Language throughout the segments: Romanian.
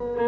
Mm-hmm.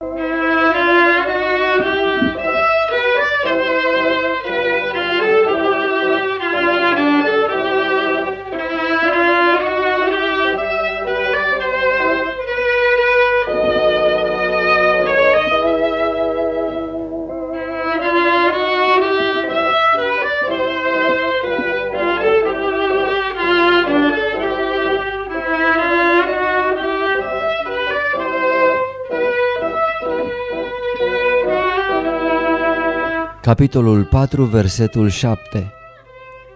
Capitolul 4, versetul 7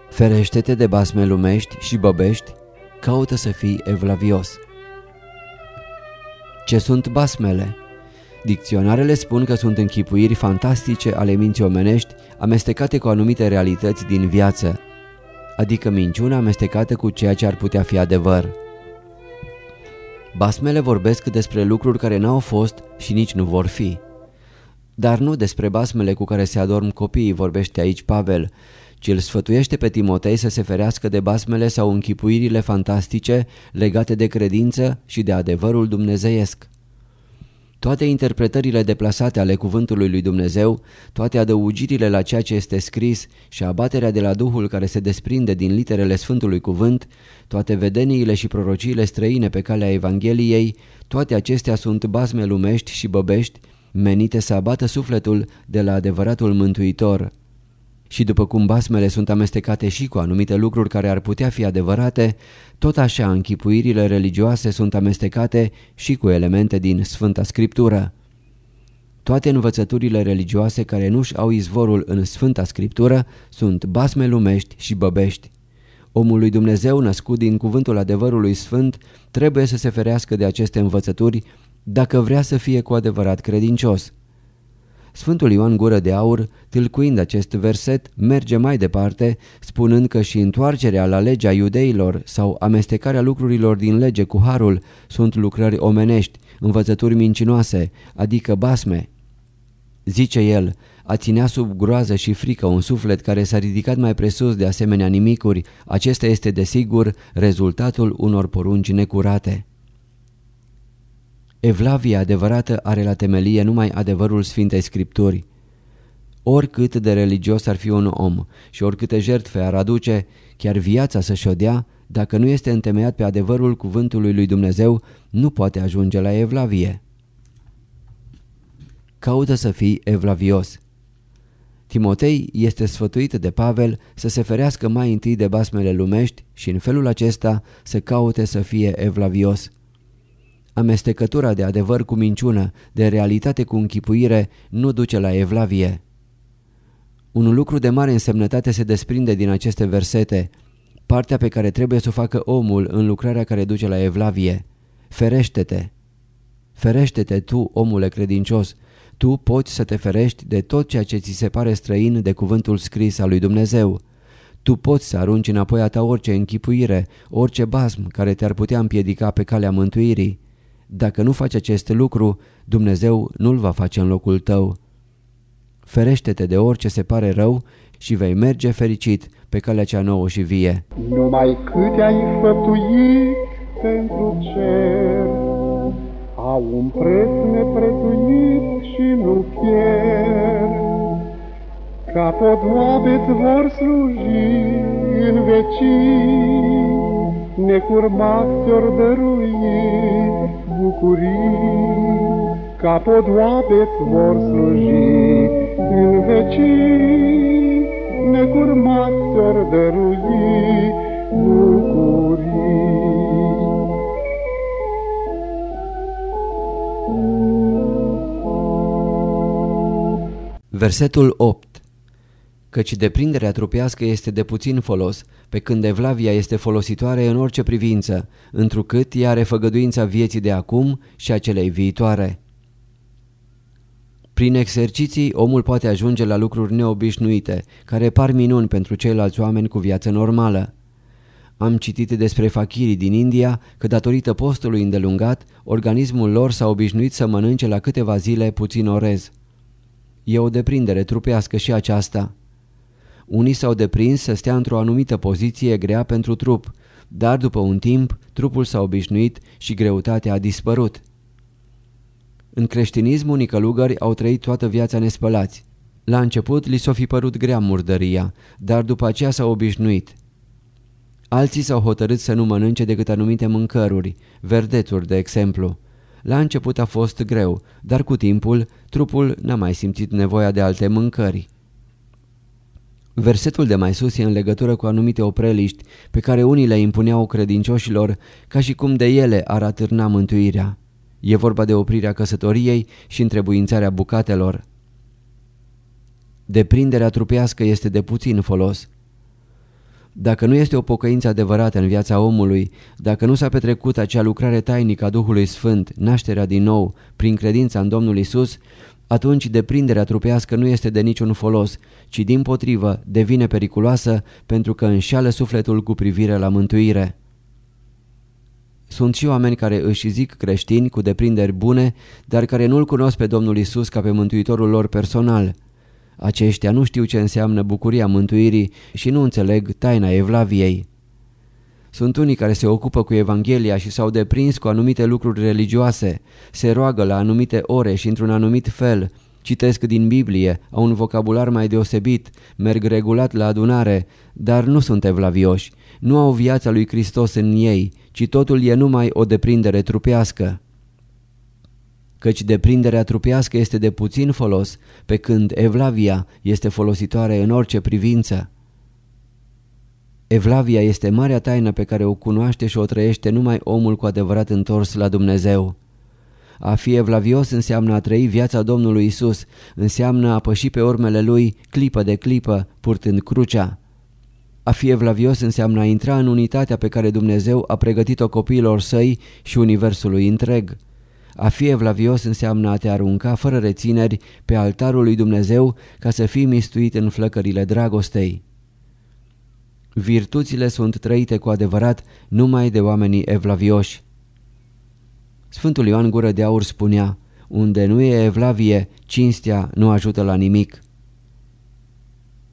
Ferește-te de basme lumești și băbești, caută să fii evlavios. Ce sunt basmele? Dicționarele spun că sunt închipuiri fantastice ale minții omenești amestecate cu anumite realități din viață, adică minciuna amestecată cu ceea ce ar putea fi adevăr. Basmele vorbesc despre lucruri care n-au fost și nici nu vor fi. Dar nu despre basmele cu care se adorm copiii vorbește aici Pavel, ci îl sfătuiește pe Timotei să se ferească de basmele sau închipuirile fantastice legate de credință și de adevărul dumnezeiesc. Toate interpretările deplasate ale cuvântului lui Dumnezeu, toate adăugirile la ceea ce este scris și abaterea de la Duhul care se desprinde din literele Sfântului Cuvânt, toate vedeniile și prorociile străine pe calea Evangheliei, toate acestea sunt basme lumești și băbești menite să abată sufletul de la adevăratul mântuitor. Și după cum basmele sunt amestecate și cu anumite lucruri care ar putea fi adevărate, tot așa închipuirile religioase sunt amestecate și cu elemente din Sfânta Scriptură. Toate învățăturile religioase care nu-și au izvorul în Sfânta Scriptură sunt basme lumești și băbești. Omul lui Dumnezeu născut din cuvântul adevărului sfânt trebuie să se ferească de aceste învățături dacă vrea să fie cu adevărat credincios. Sfântul Ioan Gură de Aur, tâlcuind acest verset, merge mai departe, spunând că și întoarcerea la legea iudeilor sau amestecarea lucrurilor din lege cu harul sunt lucrări omenești, învățături mincinoase, adică basme. Zice el, a ținea sub groază și frică un suflet care s-a ridicat mai presus de asemenea nimicuri, acesta este desigur rezultatul unor porunci necurate. Evlavia adevărată are la temelie numai adevărul Sfintei Scripturi. Oricât de religios ar fi un om și oricâte jertfe ar aduce, chiar viața să-și o dea, dacă nu este întemeiat pe adevărul cuvântului lui Dumnezeu, nu poate ajunge la evlavie. Caută să fii evlavios. Timotei este sfătuit de Pavel să se ferească mai întâi de basmele lumești și în felul acesta să caute să fie evlavios. Amestecătura de adevăr cu minciună, de realitate cu închipuire, nu duce la evlavie. Un lucru de mare însemnătate se desprinde din aceste versete, partea pe care trebuie să o facă omul în lucrarea care duce la evlavie. Ferește-te! Ferește-te tu, omule credincios, tu poți să te ferești de tot ceea ce ți se pare străin de cuvântul scris al lui Dumnezeu. Tu poți să arunci înapoi a ta orice închipuire, orice basm care te-ar putea împiedica pe calea mântuirii. Dacă nu faci acest lucru, Dumnezeu nu-l va face în locul tău. Ferește-te de orice se pare rău și vei merge fericit pe calea cea nouă și vie. Numai câte ai făptuit pentru cer, au un preț neprețuit și nu pierd. Ca podoabe vor sluji în vecii, necurmat ți-or dărui bucurii, ca podoabe-ți vor sluji în vecii, necurmat ți-or dărui bucurii. Versetul 8 Căci deprinderea trupească este de puțin folos, pe când evlavia este folositoare în orice privință, întrucât ea are făgăduința vieții de acum și a celei viitoare. Prin exerciții, omul poate ajunge la lucruri neobișnuite, care par minuni pentru ceilalți oameni cu viață normală. Am citit despre fachirii din India că datorită postului îndelungat, organismul lor s-a obișnuit să mănânce la câteva zile puțin orez. E o deprindere trupească și aceasta. Unii s-au deprins să stea într-o anumită poziție grea pentru trup, dar după un timp trupul s-a obișnuit și greutatea a dispărut. În creștinism unii călugări au trăit toată viața nespălați. La început li s-o fi părut grea murdăria, dar după aceea s-au obișnuit. Alții s-au hotărât să nu mănânce decât anumite mâncăruri, verdețuri de exemplu. La început a fost greu, dar cu timpul trupul n-a mai simțit nevoia de alte mâncări. Versetul de mai sus e în legătură cu anumite opreliști pe care unii le impuneau credincioșilor ca și cum de ele ar atârna mântuirea. E vorba de oprirea căsătoriei și întrebuințarea bucatelor. Deprinderea trupească este de puțin folos. Dacă nu este o pocăință adevărată în viața omului, dacă nu s-a petrecut acea lucrare tainică a Duhului Sfânt, nașterea din nou, prin credința în Domnul Isus, atunci deprinderea trupească nu este de niciun folos, ci din potrivă devine periculoasă pentru că înșeală sufletul cu privire la mântuire. Sunt și oameni care își zic creștini cu deprinderi bune, dar care nu-L cunosc pe Domnul Isus ca pe mântuitorul lor personal. Aceștia nu știu ce înseamnă bucuria mântuirii și nu înțeleg taina Evlaviei. Sunt unii care se ocupă cu Evanghelia și s-au deprins cu anumite lucruri religioase, se roagă la anumite ore și într-un anumit fel, citesc din Biblie, au un vocabular mai deosebit, merg regulat la adunare, dar nu sunt evlavioși, nu au viața lui Hristos în ei, ci totul e numai o deprindere trupească. Căci deprinderea trupească este de puțin folos, pe când evlavia este folositoare în orice privință. Evlavia este marea taină pe care o cunoaște și o trăiește numai omul cu adevărat întors la Dumnezeu. A fi evlavios înseamnă a trăi viața Domnului Isus, înseamnă a păși pe urmele Lui clipă de clipă, purtând crucea. A fi evlavios înseamnă a intra în unitatea pe care Dumnezeu a pregătit-o copiilor săi și universului întreg. A fi evlavios înseamnă a te arunca fără rețineri pe altarul lui Dumnezeu ca să fii mistuit în flăcările dragostei. Virtuțile sunt trăite cu adevărat numai de oamenii evlavioși. Sfântul Ioan Gură de Aur spunea, unde nu e evlavie, cinstea nu ajută la nimic.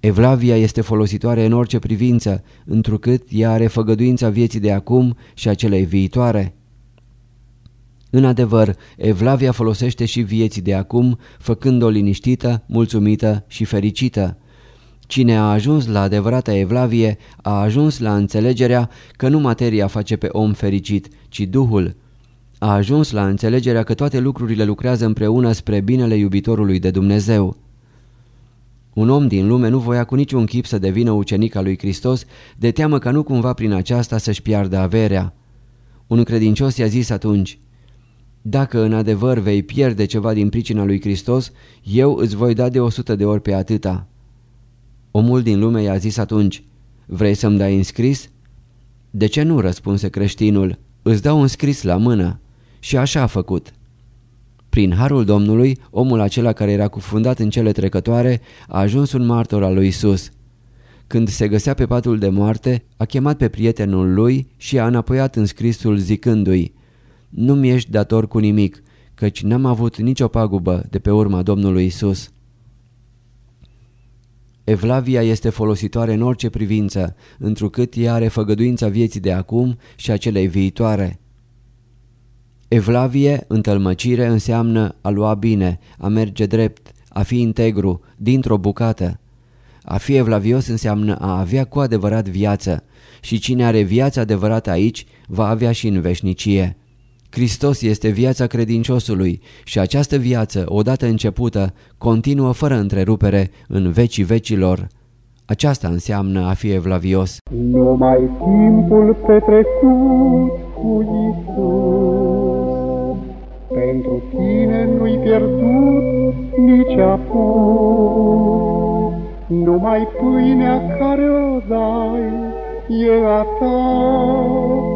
Evlavia este folositoare în orice privință, întrucât ea are făgăduința vieții de acum și a celei viitoare. În adevăr, Evlavia folosește și vieții de acum, făcând-o liniștită, mulțumită și fericită. Cine a ajuns la adevărata evlavie a ajuns la înțelegerea că nu materia face pe om fericit, ci Duhul. A ajuns la înțelegerea că toate lucrurile lucrează împreună spre binele iubitorului de Dumnezeu. Un om din lume nu voia cu niciun chip să devină ucenic al lui Hristos, de teamă că nu cumva prin aceasta să-și piardă averea. Un credincios i-a zis atunci, Dacă în adevăr vei pierde ceva din pricina lui Hristos, eu îți voi da de o sută de ori pe atâta. Omul din lume i-a zis atunci, Vrei să-mi dai înscris? De ce nu, răspunse creștinul, îți dau un scris la mână. Și așa a făcut. Prin harul Domnului, omul acela care era cufundat în cele trecătoare a ajuns un martor al lui Isus. Când se găsea pe patul de moarte, a chemat pe prietenul lui și a înapoiat în scrisul zicându-i Nu-mi ești dator cu nimic, căci n-am avut nicio pagubă de pe urma Domnului Isus. Evlavia este folositoare în orice privință, întrucât ea are făgăduința vieții de acum și a celei viitoare. Evlavie, întâlmăcire, înseamnă a lua bine, a merge drept, a fi integru, dintr-o bucată. A fi evlavios înseamnă a avea cu adevărat viață și cine are viața adevărată aici va avea și în veșnicie. Hristos este viața credinciosului și această viață, odată începută, continuă fără întrerupere în vecii vecilor. Aceasta înseamnă a fi evlavios. Numai timpul petrecut cu Isus pentru tine nu-i pierdut nici apus. Numai pâinea care o dai e a ta,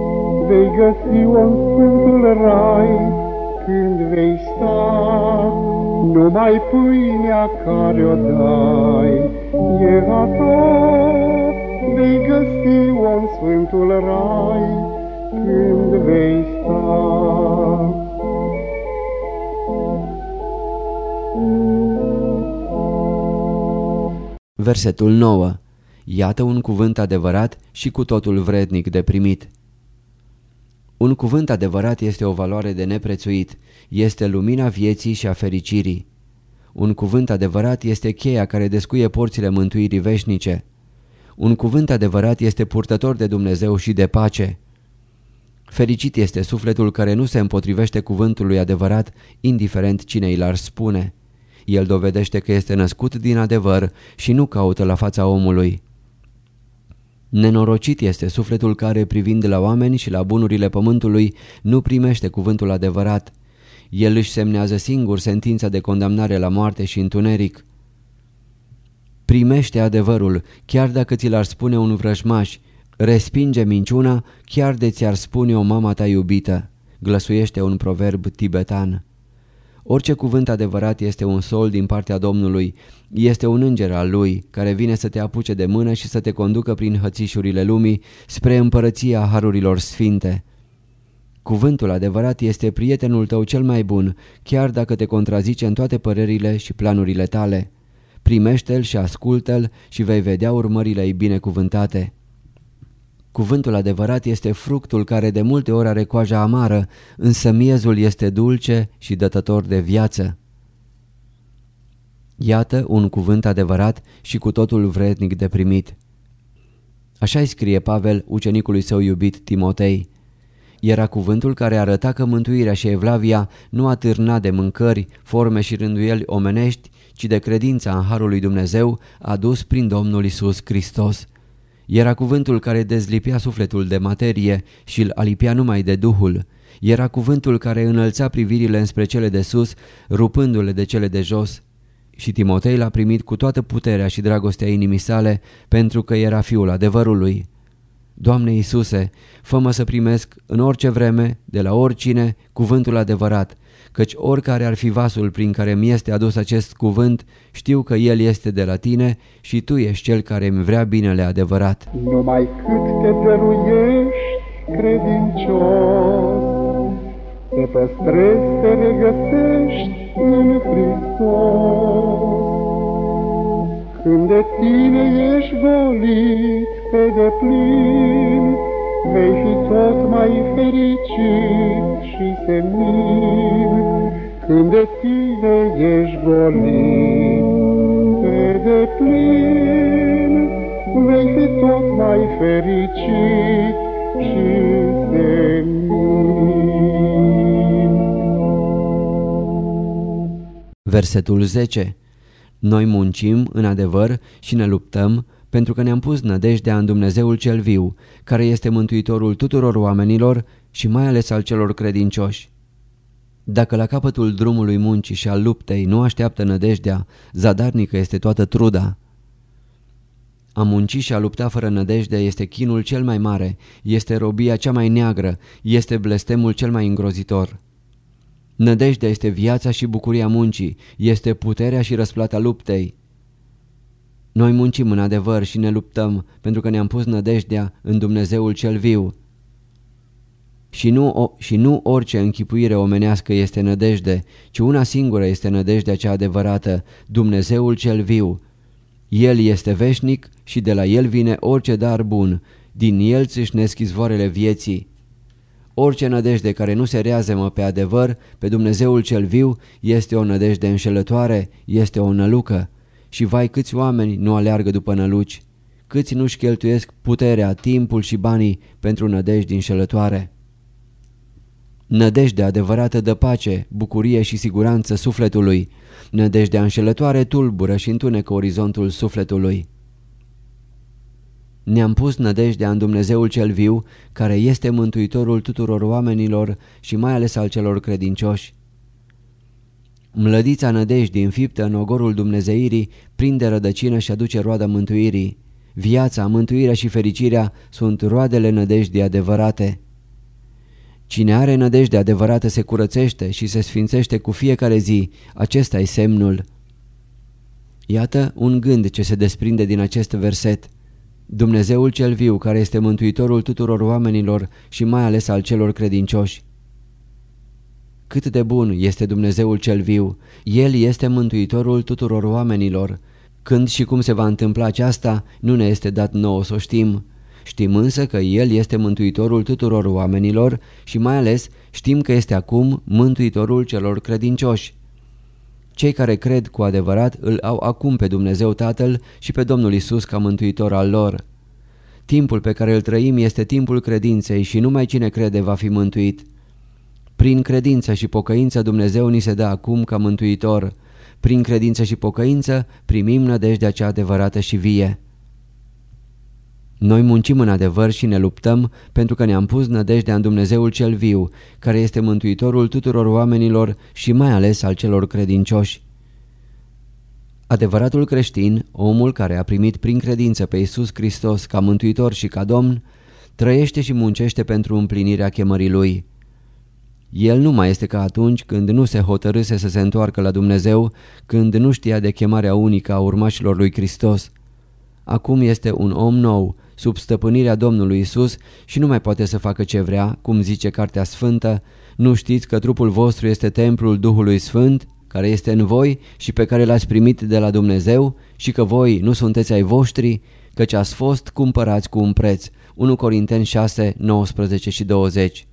vei găsi-o în sfântul rai când vei sta. Numai pâinea care o dai e a ta, vei găsi-o în sfântul rai când vei sta. Versetul 9. Iată un cuvânt adevărat și cu totul vrednic de primit. Un cuvânt adevărat este o valoare de neprețuit, este lumina vieții și a fericirii. Un cuvânt adevărat este cheia care descuie porțile mântuirii veșnice. Un cuvânt adevărat este purtător de Dumnezeu și de pace. Fericit este sufletul care nu se împotrivește cuvântului adevărat, indiferent cine îl ar spune. El dovedește că este născut din adevăr și nu caută la fața omului. Nenorocit este sufletul care, privind la oameni și la bunurile pământului, nu primește cuvântul adevărat. El își semnează singur sentința de condamnare la moarte și întuneric. Primește adevărul, chiar dacă ți l-ar spune un vrăjmaș. Respinge minciuna, chiar de ți-ar spune o mama ta iubită. Glăsuiește un proverb tibetan. Orice cuvânt adevărat este un sol din partea Domnului, este un înger al lui care vine să te apuce de mână și să te conducă prin hățișurile lumii spre împărăția harurilor sfinte. Cuvântul adevărat este prietenul tău cel mai bun, chiar dacă te contrazice în toate părerile și planurile tale. Primește-l și ascultă-l și vei vedea urmările ei binecuvântate. Cuvântul adevărat este fructul care de multe ori are coaja amară, însă miezul este dulce și dătător de viață. Iată un cuvânt adevărat și cu totul vrednic de primit. Așa îi scrie Pavel ucenicului său iubit Timotei. Era cuvântul care arăta că mântuirea și evlavia nu atârna de mâncări, forme și rânduieli omenești, ci de credința în Harul lui Dumnezeu adus prin Domnul Isus Hristos. Era cuvântul care dezlipea sufletul de materie și îl alipea numai de Duhul. Era cuvântul care înălța privirile înspre cele de sus, rupându-le de cele de jos. Și Timotei l-a primit cu toată puterea și dragostea inimii sale, pentru că era fiul adevărului. Doamne Iisuse, fă să primesc în orice vreme, de la oricine, cuvântul adevărat, căci oricare ar fi vasul prin care mi este adus acest cuvânt, știu că el este de la tine și tu ești cel care îmi vrea binele adevărat. Numai cât te dăruiești credincios, te păstrezi, te regăsești în Hristos. Când de tine ești golit pe deplin, vei fi tot mai fericit și senin. Când de tine ești golit pe deplin, vei fi tot mai fericit și senin. Versetul 10 Noi muncim în adevăr și ne luptăm pentru că ne-am pus nădejdea în Dumnezeul cel viu, care este mântuitorul tuturor oamenilor și mai ales al celor credincioși. Dacă la capătul drumului muncii și al luptei nu așteaptă nădejdea, zadarnică este toată truda. A munci și a lupta fără nădejde este chinul cel mai mare, este robia cea mai neagră, este blestemul cel mai îngrozitor. Nădejdea este viața și bucuria muncii, este puterea și răsplata luptei. Noi muncim în adevăr și ne luptăm pentru că ne-am pus nădejdea în Dumnezeul cel viu. Și nu, o, și nu orice închipuire omenească este nădejde, ci una singură este nădejdea cea adevărată, Dumnezeul cel viu. El este veșnic și de la El vine orice dar bun, din El țâșnesc izvoarele vieții. Orice nădejde care nu se reazemă pe adevăr, pe Dumnezeul cel viu, este o nădejde înșelătoare, este o nălucă. Și vai câți oameni nu aleargă după năluci, câți nu-și cheltuiesc puterea, timpul și banii pentru nădejdi înșelătoare. Nădejdea adevărată de pace, bucurie și siguranță sufletului. Nădejdea înșelătoare tulbură și întunecă orizontul sufletului. Ne-am pus nădejdea în Dumnezeul cel viu, care este mântuitorul tuturor oamenilor și mai ales al celor credincioși. Mlădița nădejdii înfiptă în ogorul dumnezeirii prinde rădăcină și aduce roada mântuirii. Viața, mântuirea și fericirea sunt roadele nădejdii adevărate. Cine are nădejde adevărată se curățește și se sfințește cu fiecare zi, acesta e semnul. Iată un gând ce se desprinde din acest verset. Dumnezeul cel viu, care este mântuitorul tuturor oamenilor și mai ales al celor credincioși. Cât de bun este Dumnezeul cel viu! El este mântuitorul tuturor oamenilor. Când și cum se va întâmpla aceasta, nu ne este dat nouă să o știm. Știm însă că El este mântuitorul tuturor oamenilor și mai ales știm că este acum mântuitorul celor credincioși. Cei care cred cu adevărat îl au acum pe Dumnezeu Tatăl și pe Domnul Isus ca mântuitor al lor. Timpul pe care îl trăim este timpul credinței și numai cine crede va fi mântuit. Prin credință și pocăință Dumnezeu ni se dă acum ca mântuitor. Prin credință și pocăință primim nădejdea cea adevărată și vie. Noi muncim în adevăr și ne luptăm pentru că ne-am pus nădejdea în Dumnezeul cel viu, care este mântuitorul tuturor oamenilor și mai ales al celor credincioși. Adevăratul creștin, omul care a primit prin credință pe Iisus Hristos ca mântuitor și ca domn, trăiește și muncește pentru împlinirea chemării lui. El nu mai este ca atunci când nu se hotărâse să se întoarcă la Dumnezeu, când nu știa de chemarea unică a urmașilor lui Hristos. Acum este un om nou, sub stăpânirea Domnului Isus și nu mai poate să facă ce vrea, cum zice Cartea Sfântă, nu știți că trupul vostru este templul Duhului Sfânt, care este în voi și pe care l-ați primit de la Dumnezeu și că voi nu sunteți ai voștri, căci ați fost cumpărați cu un preț. 1 Corinteni 6, 19 și 20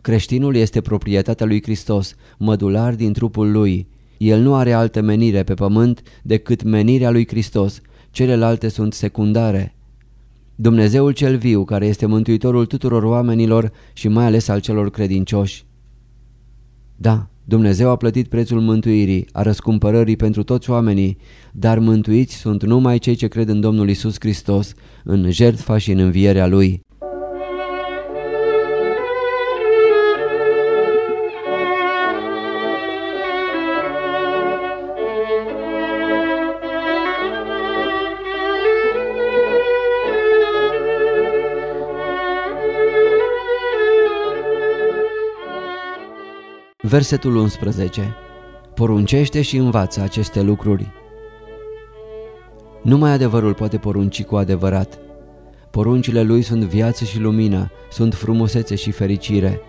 Creștinul este proprietatea lui Hristos, mădular din trupul lui. El nu are altă menire pe pământ decât menirea lui Hristos, celelalte sunt secundare. Dumnezeul cel viu, care este mântuitorul tuturor oamenilor și mai ales al celor credincioși. Da, Dumnezeu a plătit prețul mântuirii, a răscumpărării pentru toți oamenii, dar mântuiți sunt numai cei ce cred în Domnul Isus Hristos, în jertfa și în învierea Lui. Versetul 11 Poruncește și învață aceste lucruri. Numai adevărul poate porunci cu adevărat. Poruncile lui sunt viață și lumină, sunt frumusețe și fericire.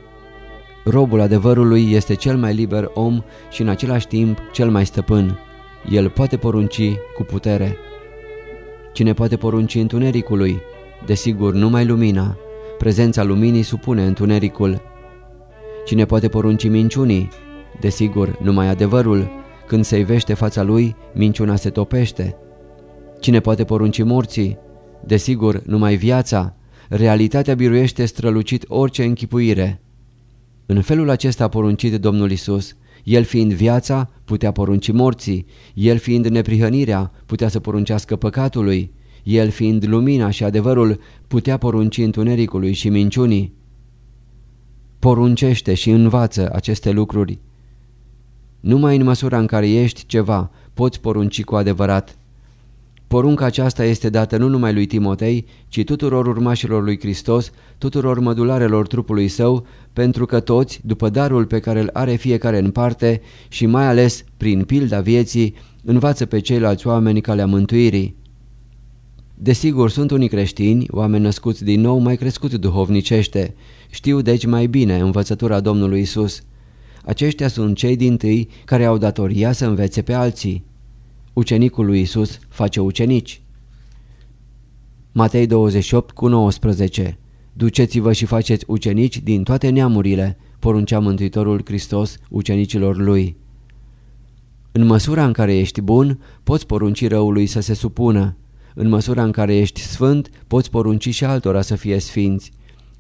Robul adevărului este cel mai liber om și în același timp cel mai stăpân. El poate porunci cu putere. Cine poate porunci întunericului? Desigur, numai lumina. Prezența luminii supune întunericul. Cine poate porunci minciunii? Desigur, numai adevărul. Când se ivește fața lui, minciuna se topește. Cine poate porunci morții? Desigur, numai viața. Realitatea biruiește strălucit orice închipuire. În felul acesta a poruncit Domnul Isus. El fiind viața, putea porunci morții. El fiind neprihănirea, putea să poruncească păcatului. El fiind lumina și adevărul, putea porunci întunericului și minciunii poruncește și învață aceste lucruri. Numai în măsura în care ești ceva, poți porunci cu adevărat. Porunca aceasta este dată nu numai lui Timotei, ci tuturor urmașilor lui Hristos, tuturor mădularelor trupului său, pentru că toți, după darul pe care îl are fiecare în parte și mai ales prin pilda vieții, învață pe ceilalți oameni calea mântuirii. Desigur, sunt unii creștini, oameni născuți din nou, mai crescuți duhovnicește. Știu deci mai bine învățătura Domnului Isus. Aceștia sunt cei din tâi care au datoria să învețe pe alții. Ucenicul lui Isus face ucenici. Matei 28 cu 19 Duceți-vă și faceți ucenici din toate neamurile, poruncea Mântuitorul Hristos ucenicilor lui. În măsura în care ești bun, poți porunci răului să se supună. În măsura în care ești sfânt, poți porunci și altora să fie sfinți.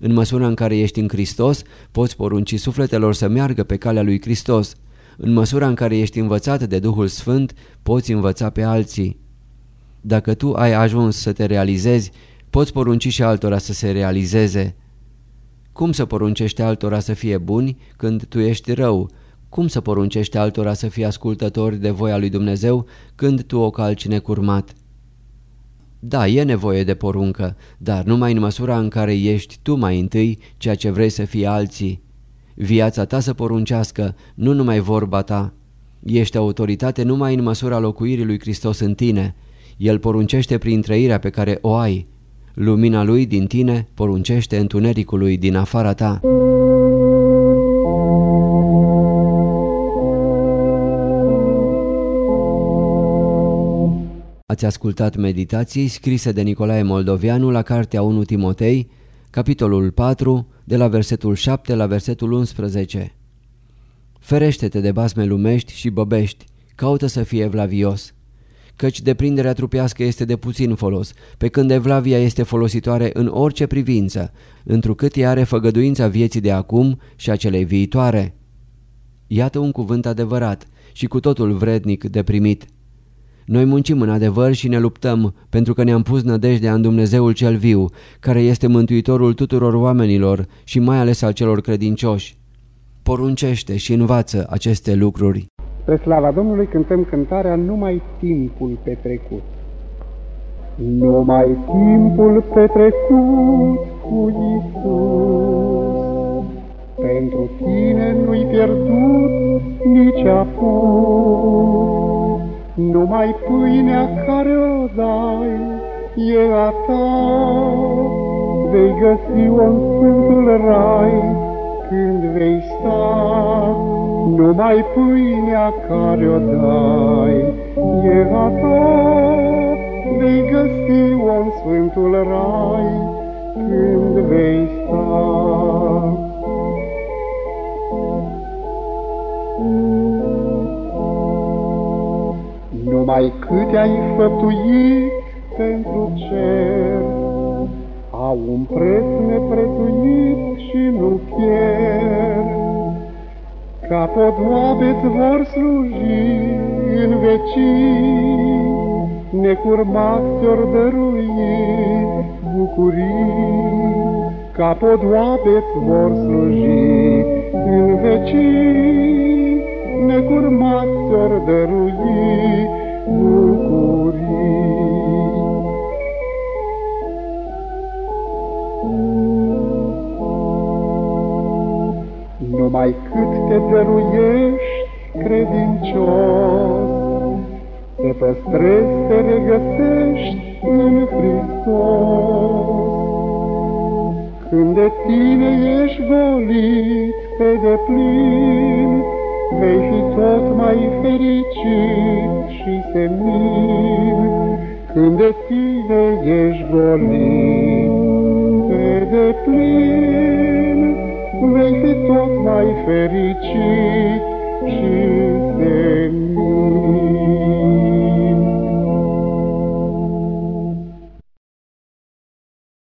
În măsura în care ești în Hristos, poți porunci sufletelor să meargă pe calea lui Hristos. În măsura în care ești învățat de Duhul Sfânt, poți învăța pe alții. Dacă tu ai ajuns să te realizezi, poți porunci și altora să se realizeze. Cum să poruncești altora să fie buni când tu ești rău? Cum să poruncești altora să fie ascultători de voia lui Dumnezeu când tu o calci necurmat? Da, e nevoie de poruncă, dar numai în măsura în care ești tu mai întâi ceea ce vrei să fie alții. Viața ta să poruncească, nu numai vorba ta. Ești autoritate numai în măsura locuirii lui Hristos în tine. El poruncește prin trăirea pe care o ai. Lumina lui din tine poruncește întunericului din afara ta. Ați ascultat meditații scrise de Nicolae Moldovianu la Cartea 1 Timotei, capitolul 4, de la versetul 7 la versetul 11. Ferește-te de basme lumești și băbești, caută să fie evlavios. Căci deprinderea trupească este de puțin folos, pe când evlavia este folositoare în orice privință, întrucât ea are făgăduința vieții de acum și a celei viitoare. Iată un cuvânt adevărat și cu totul vrednic de primit. Noi muncim în adevăr și ne luptăm pentru că ne-am pus nădejdea în Dumnezeul cel viu, care este mântuitorul tuturor oamenilor și mai ales al celor credincioși. Poruncește și învață aceste lucruri. Spre slava Domnului cântăm cântarea Numai timpul petrecut. Numai timpul petrecut cu Iisus, Pentru tine nu-i pierdut nici apus. Numai pâinea care o dai e a ta, Vei găsi-o în sfântul rai când vei sta. Numai pâinea care o dai e a ta, Vei găsi-o în sfântul rai când vei sta. Numai câte ai făptuit pentru cer, Au un preț neprețuit și nu pierd. Ca podoabe-ți vor sluji în vecii, Necurmat ți-or dărui bucurii. Ca podoabe-ți vor sluji în vecii, Necurmat ți-or dărui bucurii. Numai cât te dăruiești credincios, Te păstrezi, te regăsești în Hristos. Când de tine ești golit pe deplin, Vei fi tot mai fericit și semin, Când de tine ești golit pe deplin, Vei fi tot mai fericit și semin.